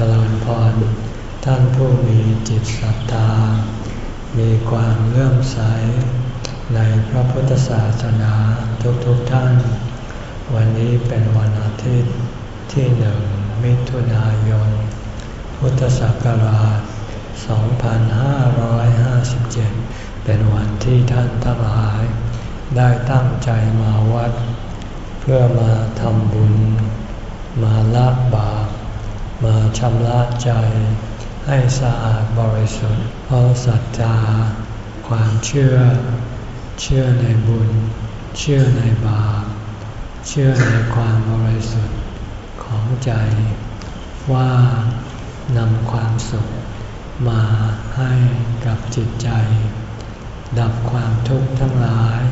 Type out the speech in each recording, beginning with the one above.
จริญพร ท่านผู้มีจิตศรัทธา มีความเลื่อมใส ในพระพุทธศาสนาทุกๆทท่าน วันนี้เป็นวันอาทิตย์ที่หนึ่งมิถุนายน พุทธศักราช 2557 เป็นวันที่ท่านทั้งหลาย ได้ตั้งใจมาวัด เพื่อมาทำบุญ มาละบาป มาชำระใจให้สะอาดบริสุทธิ์ เพราะศรัทธา ความเชื่อ เชื่อในบุญ เชื่อในบาป เชื่อในความบริสุทธิ์ของใจ ว่านำความสุขมาให้กับจิตใจ ดับความทุกข์ทั้งหลาย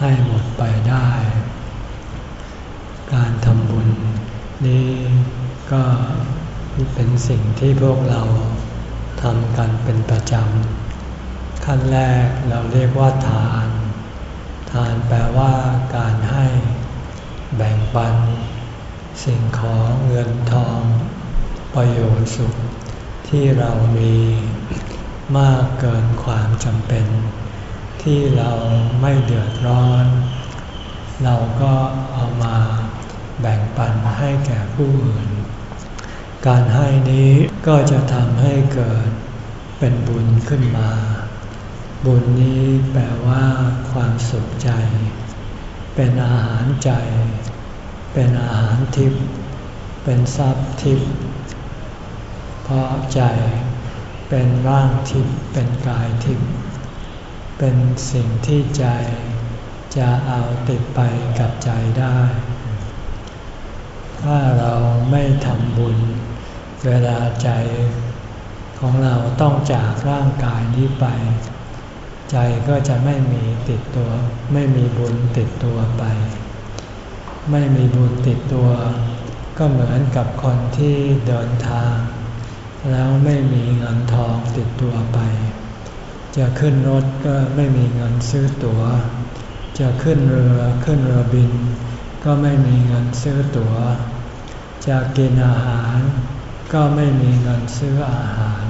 ให้หมดไปได้ การทำบุญนี้ ก็เป็นสิ่งที่พวกเราทำกันเป็นประจำ ขั้นแรกเราเรียกว่าทาน ทานแปลว่าการให้แบ่งปัน สิ่งของเงินทอง ประโยชน์สุข ที่เรามีมากเกินความจำเป็น ที่เราไม่เดือดร้อน เราก็เอามาแบ่งปันให้แก่ผู้อื่น การให้นี้ก็จะทำให้เกิดเป็นบุญขึ้นมา บุญนี้แปลว่าความสุขใจ เป็นอาหารใจ เป็นอาหารทิพย์ เป็นทรัพย์ทิพย์ เพราะใจเป็นร่างทิพย์ เป็นกายทิพย์ เป็นสิ่งที่ใจจะเอาติดไปกับใจได้ ถ้าเราไม่ทำบุญ เวลาใจของเราต้องจากร่างกายนี้ไป ใจก็จะไม่มีติดตัว ไม่มีบุญติดตัวไป ไม่มีบุญติดตัว ก็เหมือนกับคนที่เดินทาง แล้วไม่มีเงินทองติดตัวไป จะขึ้นรถก็ไม่มีเงินซื้อตัว๋ว จะขึ้นเรือขึ้นเรือบิน ก็ไม่มีเงินซื้อตัว๋ว จะกินอาหาร ก็ไม่มีเงินซื้ออาหาร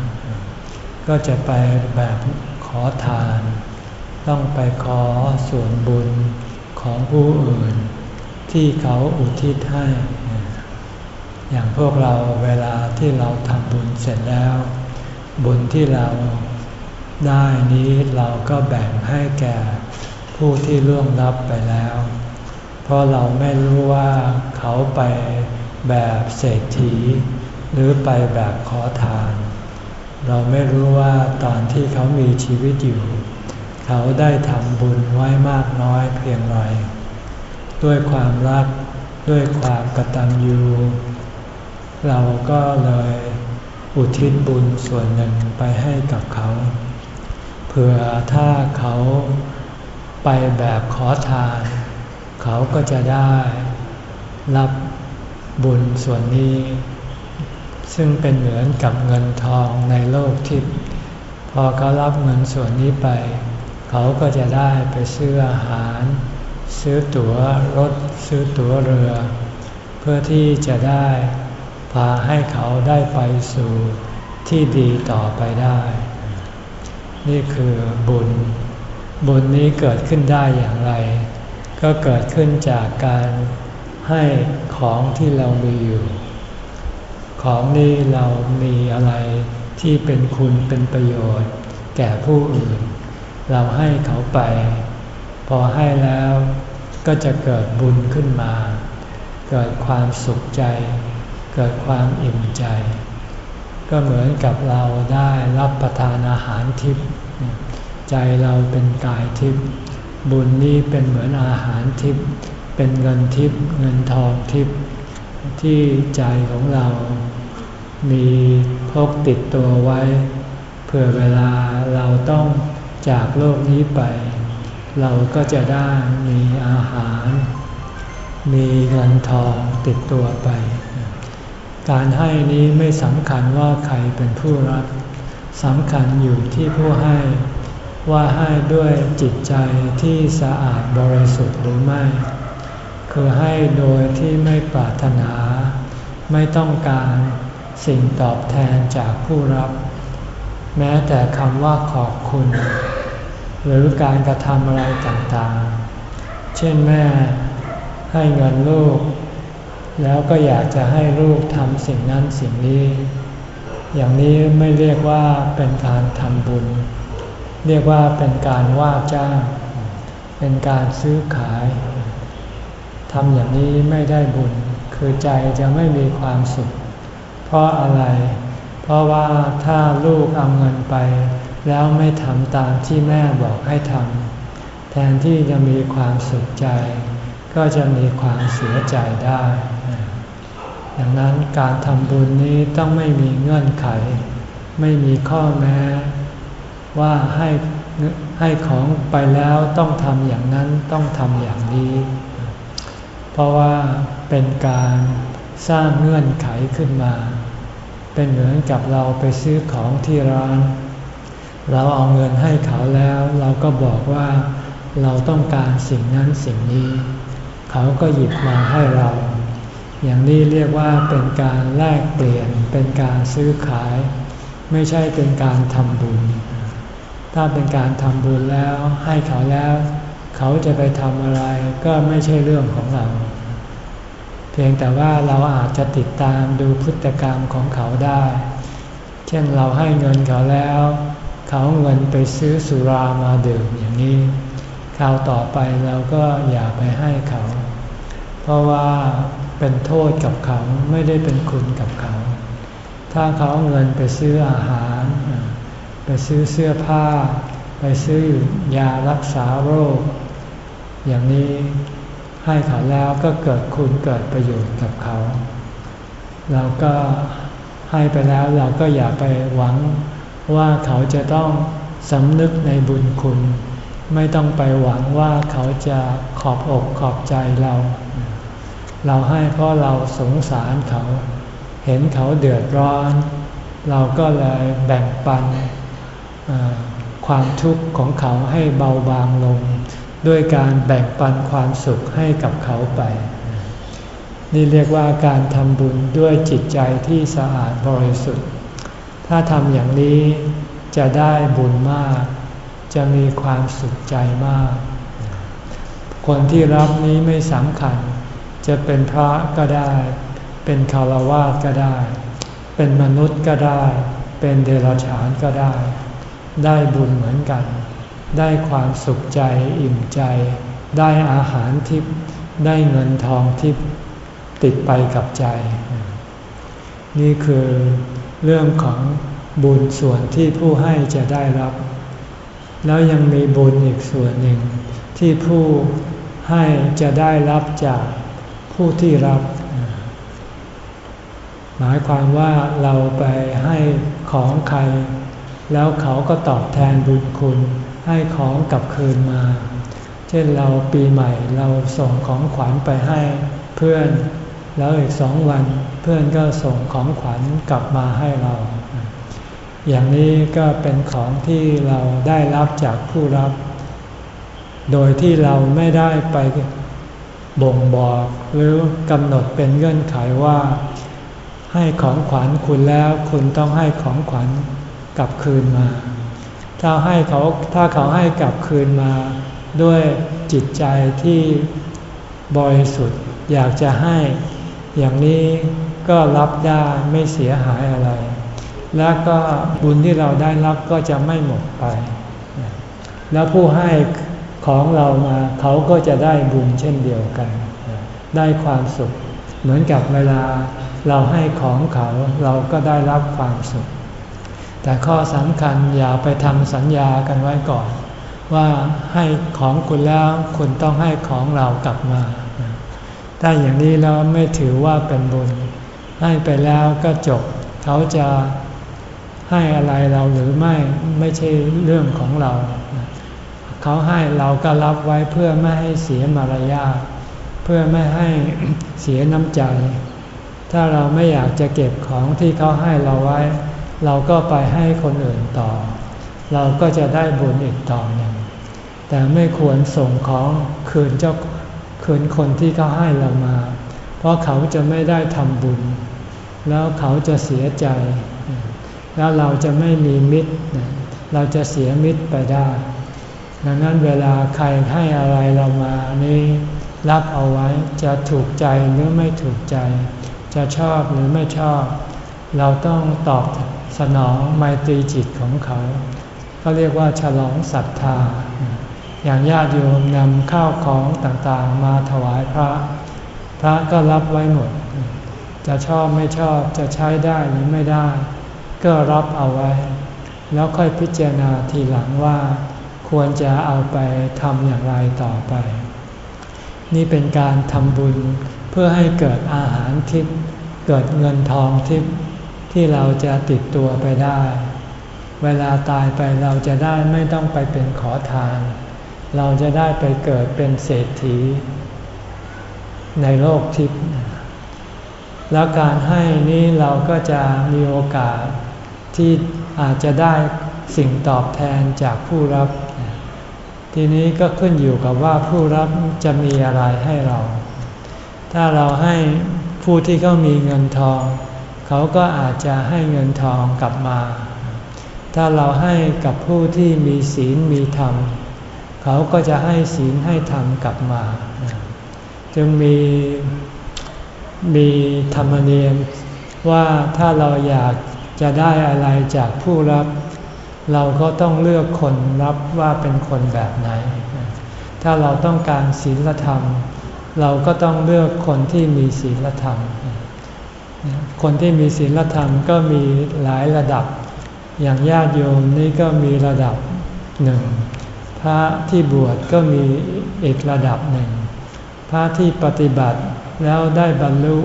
ก็จะไปแบบขอทาน ต้องไปขอส่วนบุญของผู้อื่น ที่เขาอุทิศให้ อย่างพวกเราเวลาที่เราทำบุญเสร็จแล้ว บุญที่เราได้นี้เราก็แบ่งให้แก่ผู้ที่ล่วงลับไปแล้ว เพราะเราไม่รู้ว่าเขาไปแบบเศรษฐี หรือไปแบบขอทาน เราไม่รู้ว่าตอนที่เขามีชีวิตอยู่ เขาได้ทำบุญไว้มากน้อยเพียงไรด้วยความรักด้วยความกตัญญูเราก็เลยอุทิศบุญส่วนหนึ่งไปให้กับเขาเพื่อถ้าเขาไปแบบขอทาน เขาก็จะได้รับบุญส่วนนี้ ซึ่งเป็นเหมือนกับเงินทองในโลกทิพย์พอเขารับเงินส่วนนี้ไป เขาก็จะได้ไปซื้ออาหาร ซื้อตั๋วรถซื้อตั๋วเรือ เพื่อที่จะได้พาให้เขาได้ไปสู่ที่ดีต่อไปได้ นี่คือบุญ บุญนี้เกิดขึ้นได้อย่างไร ก็เกิดขึ้นจากการให้ของที่เรามีอยู่ ของนี้เรามีอะไรที่เป็นคุณเป็นประโยชน์ แก่ผู้อื่น เราให้เขาไป พอให้แล้วก็จะเกิดบุญขึ้นมา เกิดความสุขใจ เกิดความอิ่มใจ ก็เหมือนกับเราได้รับประทานอาหารทิพย์ใจเราเป็นกายทิพย์บุญนี้เป็นเหมือนอาหารทิพย์เป็นเงินทิพย์เงินทองทิพย์ที่ใจของเรา มีพกติดตัวไว้เพื่อเวลาเราต้องจากโลกนี้ไป เราก็จะได้มีอาหาร มีเงินทองติดตัวไป การให้นี้ไม่สำคัญว่าใครเป็นผู้รับสำคัญอยู่ที่ผู้ให้ ว่าให้ด้วยจิตใจที่สะอาดบริสุทธิ์หรือไม่ คือให้โดยที่ไม่ปรารถนา ไม่ต้องการ สิ่งตอบแทนจากผู้รับ แม้แต่คำว่าขอบคุณ หรือการกระทำอะไรต่างๆ เช่นแม่ให้เงินลูก แล้วก็อยากจะให้ลูกทำสิ่งนั้นสิ่งนี้ อย่างนี้ไม่เรียกว่าเป็นการทำบุญ เรียกว่าเป็นการว่าจ้าง เป็นการซื้อขายทำอย่างนี้ไม่ได้บุญ คือใจจะไม่มีความสุข ราะอะไร เพราะว่าถ้าลูกเอาเงินไป แล้วไม่ทำตามที่แม่บอกให้ทำแทนที่จะมีความสุขใจ ก็จะมีความเสียใจได้ดังนั้นการทำบุญนี้ต้องไม่มีเงื่อนไข ไม่มีข้อแม้ ว่าให้ให้ของไปแล้วต้องทำอย่างนั้นต้องทำอย่างนี้ เพราะว่าเป็นการสร้างเงื่อนไขขึ้นมา เป็นเหมือนกับเราไปซื้อของที่ร้าน เราเอาเงินให้เขาแล้ว เราก็บอกว่าเราต้องการสิ่งนั้นสิ่งนี้ เขาก็หยิบมาให้เรา อย่างนี้เรียกว่าเป็นการแลกเปลี่ยนเป็นการซื้อขาย ไม่ใช่เป็นการทำบุญ ถ้าเป็นการทำบุญแล้วให้เขาแล้ว เขาจะไปทำอะไรก็ไม่ใช่เรื่องของเรา เพียงแต่ว่าเราอาจจะติดตามดูพฤติกรรมของเขาได้ เช่นเราให้เงินเขาแล้ว เขาเงินไปซื้อสุรามาดื่มอย่างนี้คราวต่อไปเราก็อย่าไปให้เขา เพราะว่าเป็นโทษกับเขาไม่ได้เป็นคุณกับเขา ถ้าเขาเงินไปซื้ออาหาร ไปซื้อเสื้อผ้า ไปซื้อยารักษาโรค อย่างนี้ ให้เขาแล้วก็เกิดคุณเกิดประโยชน์กับเขา เราก็ให้ไปแล้วเราก็อย่าไปหวังว่าเขาจะต้องสำนึกในบุญคุณ ไม่ต้องไปหวังว่าเขาจะขอบอกขอบใจเรา เราให้เพราะเราสงสารเขา เห็นเขาเดือดร้อน เราก็เลยแบ่งปันความทุกข์ของเขาให้เบาบางลง ด้วยการแบ่งปันความสุขให้กับเขาไป นี่เรียกว่าการทำบุญด้วยจิตใจที่สะอาดบริสุทธิ์ ถ้าทำอย่างนี้จะได้บุญมาก จะมีความสุขใจมาก คนที่รับนี้ไม่สำคัญ จะเป็นพระก็ได้ เป็นคารวาสก็ได้ เป็นมนุษย์ก็ได้ เป็นเดรัจฉานก็ได้ ได้บุญเหมือนกัน ได้ความสุขใจอิ่มใจ ได้อาหารทิพย์ได้เงินทองทิพย์ติดไปกับใจ นี่คือเรื่องของบุญส่วนที่ผู้ให้จะได้รับ แล้วยังมีบุญอีกส่วนหนึ่ง ที่ผู้ให้จะได้รับจากผู้ที่รับ หมายความว่าเราไปให้ของใคร แล้วเขาก็ตอบแทนบุญคุณ ให้ของกลับคืนมา เช่นเราปีใหม่เราส่งของขวัญไปให้เพื่อน แล้วอีกสองวันเพื่อนก็ส่งของขวัญกลับมาให้เรา อย่างนี้ก็เป็นของที่เราได้รับจากผู้รับ โดยที่เราไม่ได้ไปบ่งบอกหรือกำหนดเป็นเงื่อนไขว่า ให้ของขวัญคุณแล้วคุณต้องให้ของขวัญกลับคืนมา ถ้าให้เขาถ้าเขาให้กลับคืนมา ด้วยจิตใจที่บริสุทธิ์อยากจะให้ อย่างนี้ก็รับได้ไม่เสียหายอะไร แล้วก็บุญที่เราได้รับก็จะไม่หมดไป แล้วผู้ให้ของเรามาเขาก็จะได้บุญเช่นเดียวกัน ได้ความสุข เหมือนกับเวลาเราให้ของเขาเราก็ได้รับความสุข แต่ข้อสำคัญอย่าไปทำสัญญากันไว้ก่อน ว่าให้ของคุณแล้วคุณต้องให้ของเรากลับมา ถ้าอย่างนี้แล้วไม่ถือว่าเป็นบุญ ให้ไปแล้วก็จบ เขาจะให้อะไรเราหรือไม่ไม่ใช่เรื่องของเรา เขาให้เราก็รับไว้เพื่อไม่ให้เสียมารยาทเพื่อไม่ให้เสียน้ำใจ ถ้าเราไม่อยากจะเก็บของที่เขาให้เราไว้ เราก็ไปให้คนอื่นต่อ เราก็จะได้บุญอีกต่อหนึ่ง แต่ไม่ควรส่งของคืนเจ้าคืนคนที่เขาให้เรามา เพราะเขาจะไม่ได้ทำบุญ แล้วเขาจะเสียใจ แล้วเราจะไม่มีมิตร เราจะเสียมิตรไปได้ ดังนั้นเวลาใครให้อะไรเรามานี่รับเอาไว้จะถูกใจหรือไม่ถูกใจ จะชอบหรือไม่ชอบ เราต้องตอบ สนองไมตรีจิตของเขาเขาเรียกว่าฉลองศรัทธา อย่างญาติโยมนำข้าวของต่างๆ มาถวายพระ พระก็รับไว้หมด จะชอบไม่ชอบจะใช้ได้หรือไม่ได้ ก็รับเอาไว้ แล้วค่อยพิจารณาทีหลังว่า ควรจะเอาไปทำอย่างไรต่อไป นี่เป็นการทำบุญเพื่อให้เกิดอาหารทิพย์เกิดเงินทองทิพย์ ที่เราจะติดตัวไปได้ เวลาตายไปเราจะได้ไม่ต้องไปเป็นขอทาน เราจะได้ไปเกิดเป็นเศรษฐี ในโลกทิพย์แล้วการให้นี้เราก็จะมีโอกาสที่อาจจะได้สิ่งตอบแทนจากผู้รับ ทีนี้ก็ขึ้นอยู่กับว่าผู้รับจะมีอะไรให้เรา ถ้าเราให้ผู้ที่เขามีเงินทอง เขาก็อาจจะให้เงินทองกลับมา ถ้าเราให้กับผู้ที่มีศีลมีธรรม เขาก็จะให้ศีลให้ธรรมกลับมา จึงมีมีธรรมเนียมว่าถ้าเราอยากจะได้อะไรจากผู้รับ เราก็ต้องเลือกคนรับว่าเป็นคนแบบไหน ถ้าเราต้องการศีลธรรม เราก็ต้องเลือกคนที่มีศีลธรรม คนที่มีศีลธรรมก็มีหลายระดับ อย่างญาติโยมนี่ก็มีระดับหนึ่ง พระที่บวชก็มีอีกระดับหนึ่ง พระที่ปฏิบัติแล้วได้บรรลุ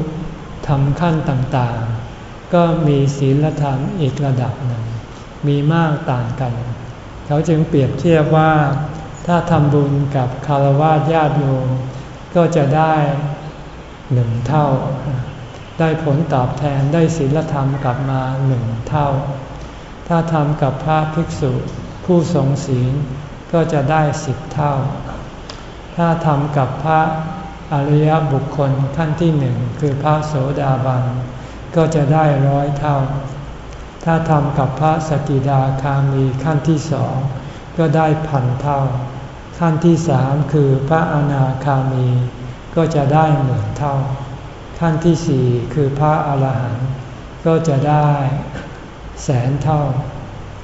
ทำขั้นต่างๆ ก็มีศีลธรรมอีกระดับหนึ่ง มีมากต่างกัน เขาจึงเปรียบเทียบว่า ถ้าทำบุญกับคารวะญาติโยมก็จะได้หนึ่งเท่า ได้ผลตอบแทนได้ศีลธรรมกลับมาหนึ่งเท่า ถ้าทำกับพระภิกษุผู้ทรงศีลก็จะได้สิบเท่า ถ้าทำกับพระอริยบุคคลขั้นที่หนึ่งคือพระโสดาบัน ก็จะได้ร้อยเท่า ถ้าทำกับพระสกิดาคามีขั้นที่สองก็ได้พันเท่า ขั้นที่สามคือพระอนาคามี ก็จะได้หมื่นเท่า ขั้นที่สี่คือพระอาหารหันต์ก็จะได้แสนเท่า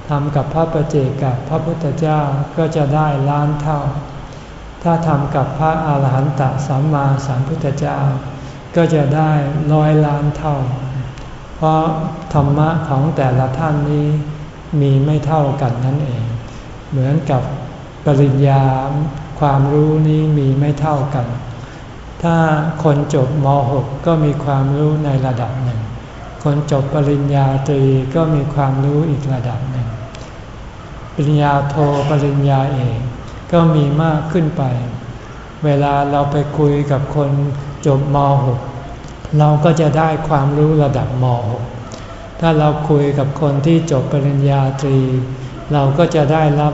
ทำกับพระประเจกับพระพุทธเจ้าก็จะได้ล้านเท่า ถ้าทำกับพระอาหารหันตสัมมาสัมพุทธเจ้า ก็จะได้ร้อยล้านเท่า เพราะธรรมะของแต่ละท่านนี้มีไม่เท่ากันนั่นเอง เหมือนกับปริญญาความรู้นี้มีไม่เท่ากัน ถ้าคนจบม .6 ก็มีความรู้ในระดับหนึ่ง คนจบปริญญาตรีก็มีความรู้อีกระดับหนึ่ง ปริญญาโทปริญญาเอกก็มีมากขึ้นไป เวลาเราไปคุยกับคนจบม .6 เราก็จะได้ความรู้ระดับม .6 ถ้าเราคุยกับคนที่จบปริญญาตรี เราก็จะได้รับ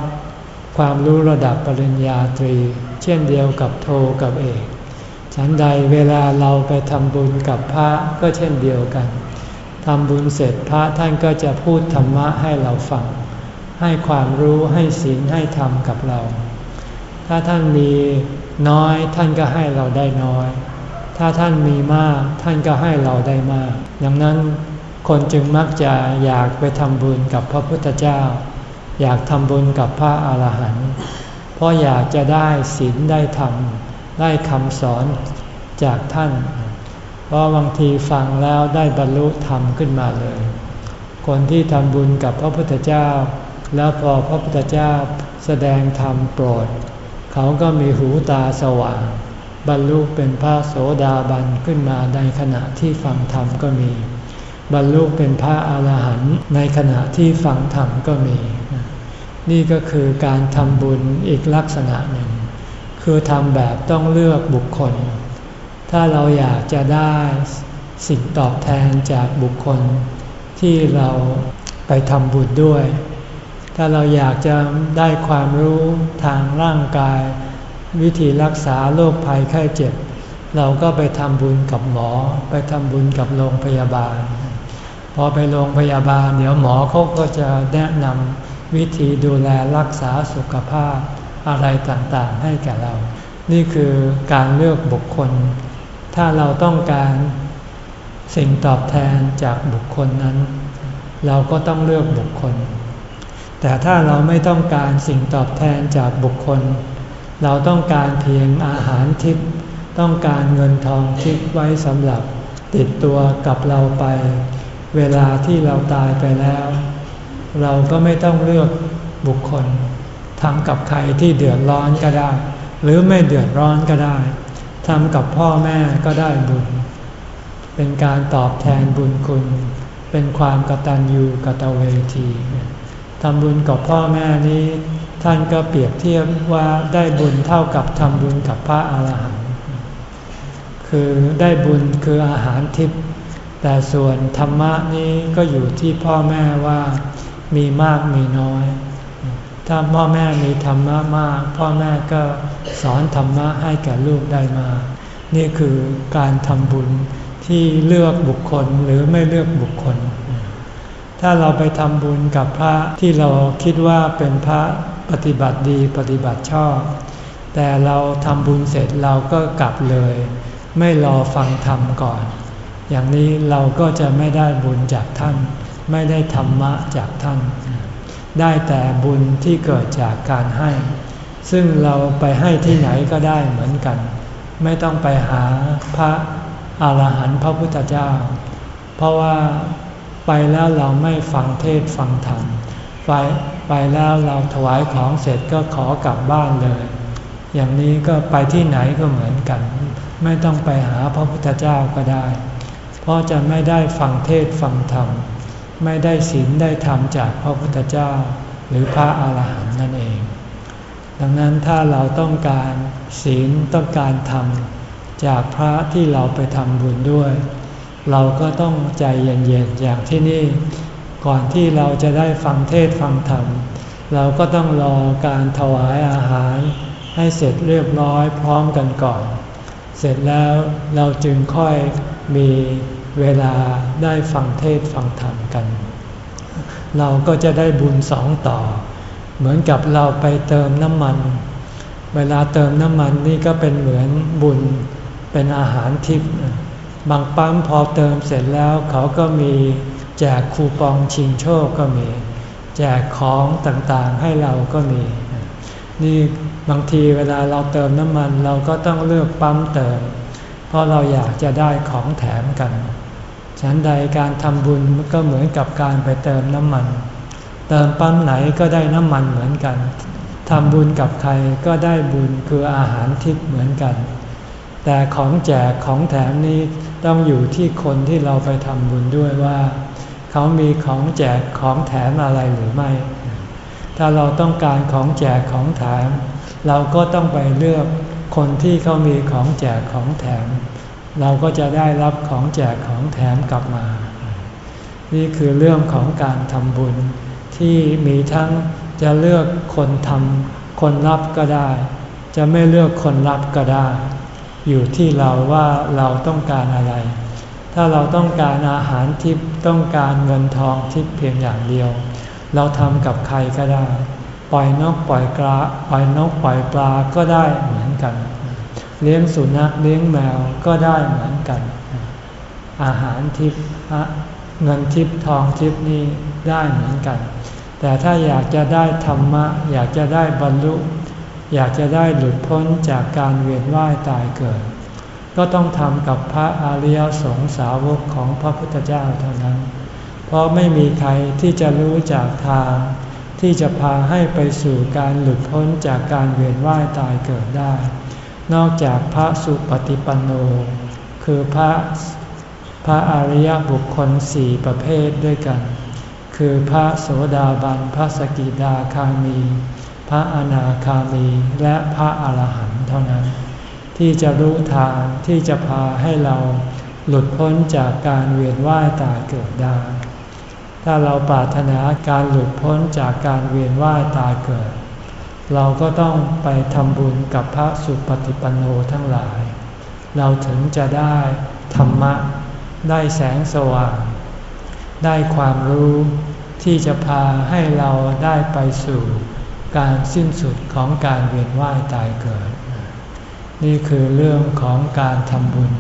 ความรู้ระดับปริญญาตรี เช่นเดียวกับโทกับเอก ฉันใดเวลาเราไปทำบุญกับพระก็เช่นเดียวกันทำบุญเสร็จพระท่านก็จะพูดธรรมะให้เราฟัง ให้ความรู้ให้ศีลให้ธรรมกับเรา ถ้าท่านมีน้อยท่านก็ให้เราได้น้อย ถ้าท่านมีมากท่านก็ให้เราได้มาก ดังนั้นคนจึงมักจะอยากไปทำบุญกับพระพุทธเจ้า อยากทำบุญกับพระอาหารหันต์เพราะอยากจะได้ศีลได้ธรรม ได้คำสอนจากท่าน เพราะบางทีฟังแล้วได้บรรลุธรรมขึ้นมาเลย คนที่ทำบุญกับพระพุทธเจ้า แล้วพอพระพุทธเจ้าแสดงธรรมโปรด เขาก็มีหูตาสว่าง บรรลุเป็นพระโสดาบันขึ้นมาในขณะที่ฟังธรรมก็มี บรรลุเป็นพระอาหารหันต์ในขณะที่ฟังธรรมก็มี นี่ก็คือการทำบุญอีกลักษณะหนึ่ง คือทำแบบต้องเลือกบุคคล ถ้าเราอยากจะได้สิ่งตอบแทนจากบุคคล ที่เราไปทำบุญด้วย ถ้าเราอยากจะได้ความรู้ทางร่างกาย วิธีรักษาโรคภัยไข้เจ็บ เราก็ไปทำบุญกับหมอ ไปทำบุญกับโรงพยาบาล พอไปโรงพยาบาลเดี๋ยวหมอเขาก็จะแนะนำวิธีดูแลรักษาสุขภาพ อะไรต่างๆ ให้แก่เรา นี่คือการเลือกบุคคล ถ้าเราต้องการสิ่งตอบแทนจากบุคคลนั้น เราก็ต้องเลือกบุคคล แต่ถ้าเราไม่ต้องการสิ่งตอบแทนจากบุคคล เราต้องการเพียงอาหารทิพย์ต้องการเงินทองทิพย์ไว้สำหรับติดตัวกับเราไป เวลาที่เราตายไปแล้ว เราก็ไม่ต้องเลือกบุคคล ทำกับใครที่เดือดร้อนก็ได้ หรือไม่เดือดร้อนก็ได้ทำกับพ่อแม่ก็ได้บุญ เป็นการตอบแทนบุญคุณ เป็นความกตัญญูกตเวทีทำบุญกับพ่อแม่นี้ ท่านก็เปรียบเทียบว่าได้บุญเท่ากับทำบุญกับพระอาหารหันต์คือได้บุญคืออาหารทิพย์แต่ส่วนธรรมะนี้ก็อยู่ที่พ่อแม่ว่ามีมากมีน้อย ถ้าพ่อแม่มีธรรมะมาก พ่อแม่ก็สอนธรรมะให้แก่ลูกได้มา นี่คือการทำบุญที่เลือกบุคคลหรือไม่เลือกบุคคล ถ้าเราไปทำบุญกับพระที่เราคิดว่าเป็นพระปฏิบัติดีปฏิบัติชอบ แต่เราทำบุญเสร็จเราก็กลับเลย ไม่รอฟังธรรมก่อน อย่างนี้เราก็จะไม่ได้บุญจากท่าน ไม่ได้ธรรมะจากท่าน ได้แต่บุญที่เกิดจากการให้ ซึ่งเราไปให้ที่ไหนก็ได้เหมือนกัน ไม่ต้องไปหาพระอรหันต์พระพุทธเจ้า เพราะว่าไปแล้วเราไม่ฟังเทศฟังธรรมไปไปแล้วเราถวายของเสร็จก็ขอกลับบ้านเลย อย่างนี้ก็ไปที่ไหนก็เหมือนกัน ไม่ต้องไปหาพระพุทธเจ้าก็ได้ เพราะจะไม่ได้ฟังเทศฟังธรรม ไม่ได้ศีลได้ธรรมจากพระพุทธเจ้า หรือพระอาหารหันต์นั่นเอง ดังนั้นถ้าเราต้องการศีลต้องการธรรมจากพระที่เราไปทำบุญด้วย เราก็ต้องใจเย็นๆอย่างที่นี่ ก่อนที่เราจะได้ฟังเทศฟังธรรม เราก็ต้องรอการถวายอาหาร ให้เสร็จเรียบร้อยพร้อมกันก่อน เสร็จแล้วเราจึงค่อยมี เวลาได้ฟังเทศฟังธรรมกัน เราก็จะได้บุญสองต่อ เหมือนกับเราไปเติมน้ำมัน เวลาเติมน้ำมันนี่ก็เป็นเหมือนบุญเป็นอาหารทิพย์บางปั๊มพอเติมเสร็จแล้วเขาก็มีแจกคูปองชิงโชคก็มี แจกของต่างๆให้เราก็มี นี่บางทีเวลาเราเติมน้ำมันเราก็ต้องเลือกปั๊มเติม เพราะเราอยากจะได้ของแถมกัน ฉันใดการทำบุญก็เหมือนกับการไปเติมน้ำมัน เติมปั๊มไหนก็ได้น้ำมันเหมือนกันทำบุญกับใครก็ได้บุญคืออาหารทิพย์เหมือนกัน แต่ของแจกของแถมนี้ต้องอยู่ที่คนที่เราไปทำบุญด้วยว่า เขามีของแจกของแถมอะไรหรือไม่ ถ้าเราต้องการของแจกของแถม เราก็ต้องไปเลือกคนที่เขามีของแจกของแถม เราก็จะได้รับของแจกของแถมกลับมา นี่คือเรื่องของการทำบุญที่มีทั้งจะเลือกคนทำคนรับก็ได้ จะไม่เลือกคนรับก็ได้ อยู่ที่เราว่าเราต้องการอะไร ถ้าเราต้องการอาหารทิพต้องการเงินทองทิพเพียงอย่างเดียว เราทำกับใครก็ได้ ปล่อยนกปล่อยกลาปล่อยนกปล่อยปลาก็ได้เหมือนกัน เลี้ยงสุนัขเลี้ยงแมวก็ได้เหมือนกัน อาหารทิพย์เงินทิพย์ทองทิพย์นี่ได้เหมือนกัน แต่ถ้าอยากจะได้ธรรมะ อยากจะได้บรรลุ อยากจะได้หลุดพ้นจากการเวียนว่ายตายเกิด ก็ต้องทำกับพระอริยสงสาวกของพระพุทธเจ้าเท่านั้น เพราะไม่มีใครที่จะรู้จากทางที่จะพาให้ไปสู่การหลุดพ้นจากการเวียนว่ายตายเกิดได้ นอกจากพระสุปฏิปันโน คือพระพระอริยบุคคลสี่ประเภทด้วยกัน คือพระโสดาบัน พระสกิดาคามี พระอนาคามี และพระอาหารหันต์เท่านั้น ที่จะรู้ทางที่จะพาให้เราหลุดพ้นจากการเวียนว่ายตายเกิดได้ ถ้าเราปรารถนาการหลุดพ้นจากการเวียนว่ายตายเกิด เราก็ต้องไปทำบุญกับพระสุปฏิปันโนทั้งหลาย เราถึงจะได้ธรรมะ ได้แสงสว่าง ได้ความรู้ที่จะพาให้เราได้ไปสู่การสิ้นสุดของการเวียนว่ายตายเกิด นี่คือเรื่องของการทำบุญ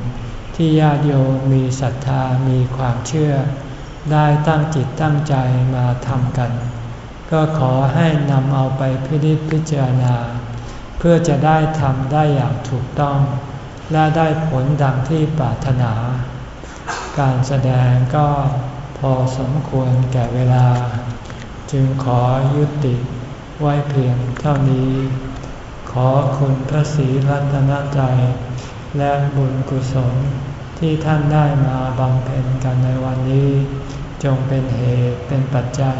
ที่ญาติโยมมีศรัทธามีความเชื่อ ได้ตั้งจิตตั้งใจมาทำกัน ก็ขอให้นำเอาไปพิจิตพิจารณา เพื่อจะได้ทำได้อย่างถูกต้อง และได้ผลดังที่ปรารถนา การแสดงก็พอสมควรแก่เวลา จึงขอยุติไว้เพียงเท่านี้ ขอคุณพระศรีรัตนใจ และบุญกุศลที่ท่านได้มาบำเพ็ญกันในวันนี้ จงเป็นเหตุเป็นปัจจัย